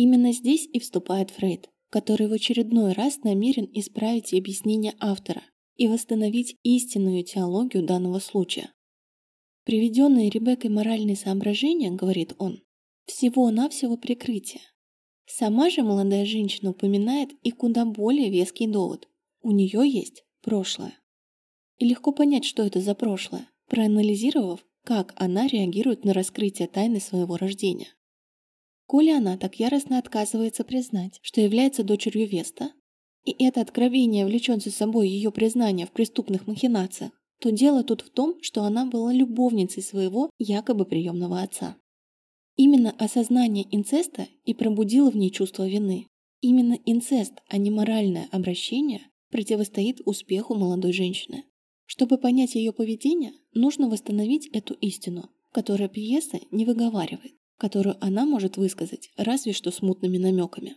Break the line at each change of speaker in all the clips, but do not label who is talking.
Именно здесь и вступает Фрейд, который в очередной раз намерен исправить объяснение автора и восстановить истинную теологию данного случая. Приведенные Ребеккой моральные соображения, говорит он, всего-навсего прикрытие. Сама же молодая женщина упоминает и куда более веский довод. У нее есть прошлое. И легко понять, что это за прошлое, проанализировав, как она реагирует на раскрытие тайны своего рождения. Коли она так яростно отказывается признать, что является дочерью Веста, и это откровение влечет за собой ее признание в преступных махинациях, то дело тут в том, что она была любовницей своего якобы приемного отца. Именно осознание инцеста и пробудило в ней чувство вины. Именно инцест, а не моральное обращение, противостоит успеху молодой женщины. Чтобы понять ее поведение, нужно восстановить эту истину, которую пьеса не выговаривает, которую она может высказать разве что смутными намеками.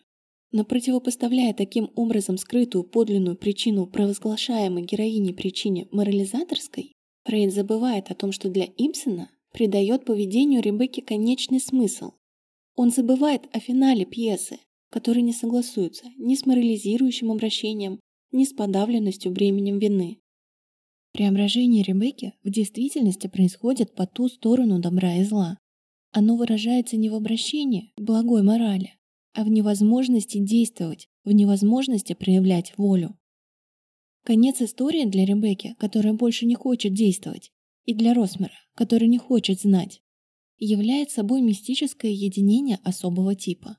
Но противопоставляя таким образом скрытую подлинную причину провозглашаемой героине причине морализаторской, Фрейд забывает о том, что для Ибсена придает поведению Ребекки конечный смысл. Он забывает о финале пьесы, который не согласуется ни с морализирующим обращением, ни с подавленностью бременем вины. Преображение Ребекки в действительности происходит по ту сторону добра и зла. Оно выражается не в обращении к благой морали, а в невозможности действовать, в невозможности проявлять волю. Конец истории для Ребекки, которая больше не хочет действовать, и для Росмера, который не хочет знать, является собой мистическое единение особого типа.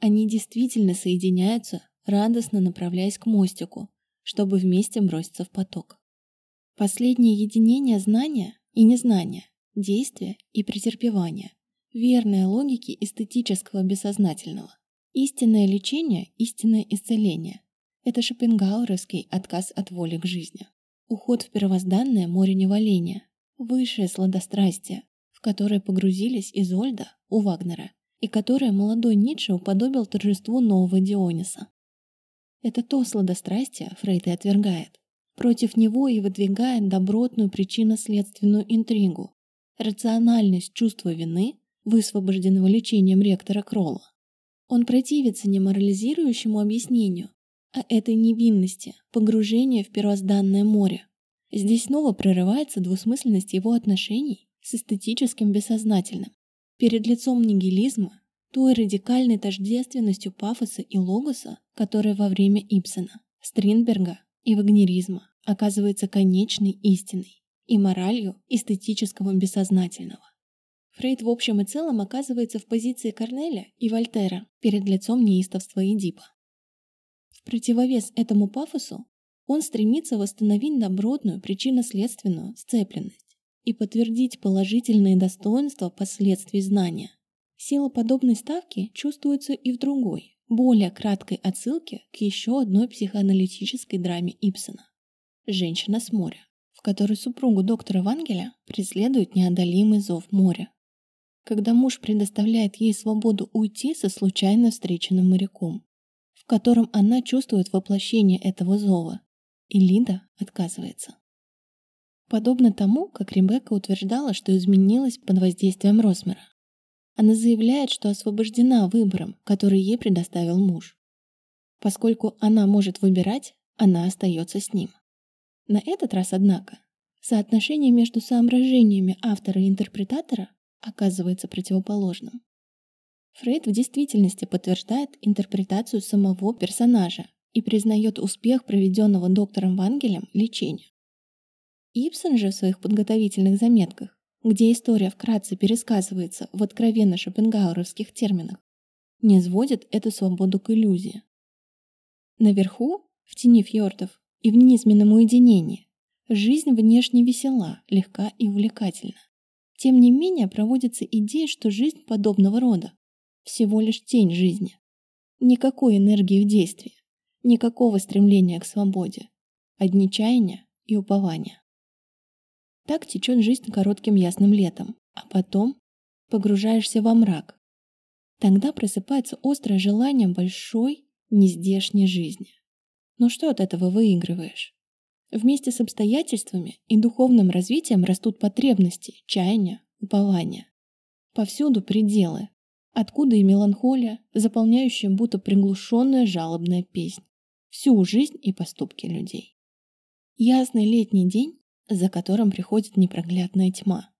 Они действительно соединяются, радостно направляясь к мостику, чтобы вместе броситься в поток. Последнее единение знания и незнания, действия и претерпевания, верная логики эстетического бессознательного. Истинное лечение, истинное исцеление – это шопенгауэровский отказ от воли к жизни. Уход в первозданное море неволения, высшее сладострастие, в которое погрузились Изольда у Вагнера и которое молодой Ницше уподобил торжеству нового Диониса. Это то сладострастие Фрейд и отвергает. Против него и выдвигает добротную причинно-следственную интригу, рациональность чувства вины, высвобожденного лечением ректора Кролла. Он противится не морализирующему объяснению, а этой невинности, погружения в первозданное море. Здесь снова прорывается двусмысленность его отношений с эстетическим бессознательным. Перед лицом нигилизма, той радикальной тождественностью пафоса и логоса, которая во время Ипсона, Стринберга и вагнеризма оказывается конечной истиной и моралью эстетического бессознательного. Фрейд в общем и целом оказывается в позиции Корнеля и Вольтера перед лицом неистовства Эдипа. В противовес этому пафосу он стремится восстановить добротную причинно-следственную сцепленность и подтвердить положительные достоинства последствий знания. Сила подобной ставки чувствуется и в другой, более краткой отсылке к еще одной психоаналитической драме Ипсона «Женщина с моря», в которой супругу доктора Вангеля преследует неодолимый зов моря. Когда муж предоставляет ей свободу уйти со случайно встреченным моряком, в котором она чувствует воплощение этого зова, и Лида отказывается. Подобно тому, как Ребекка утверждала, что изменилась под воздействием Росмера. Она заявляет, что освобождена выбором, который ей предоставил муж. Поскольку она может выбирать, она остается с ним. На этот раз, однако, соотношение между соображениями автора и интерпретатора оказывается противоположным. Фрейд в действительности подтверждает интерпретацию самого персонажа и признает успех проведенного доктором Вангелем лечения. Ибсон же в своих подготовительных заметках где история вкратце пересказывается в откровенно шопенгауэровских терминах, не сводит эту свободу к иллюзии. Наверху, в тени фьордов и в низменном уединении, жизнь внешне весела, легка и увлекательна. Тем не менее проводится идея, что жизнь подобного рода – всего лишь тень жизни. Никакой энергии в действии, никакого стремления к свободе, одни чаяния и упования. Так течет жизнь коротким ясным летом, а потом погружаешься во мрак. Тогда просыпается острое желание большой, нездешней жизни. Но что от этого выигрываешь? Вместе с обстоятельствами и духовным развитием растут потребности, чаяния, упования. Повсюду пределы. Откуда и меланхолия, заполняющая будто приглушенная жалобная песнь всю жизнь и поступки людей. Ясный летний день, за которым приходит непроглядная тьма.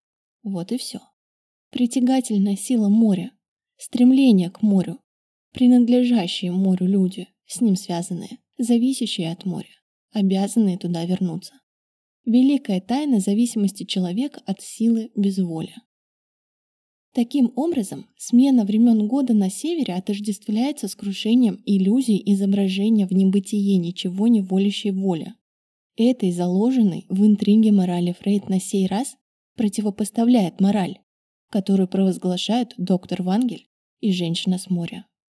Вот и все. Притягательная сила моря, стремление к морю, принадлежащие морю люди, с ним связанные, зависящие от моря, обязанные туда вернуться. Великая тайна зависимости человека от силы безволия. Таким образом, смена времен года на севере отождествляется с крушением иллюзий изображения в небытие ничего не волящей воли. Этой заложенной в интриге морали Фрейд на сей раз противопоставляет мораль, которую провозглашают доктор Вангель и женщина с моря.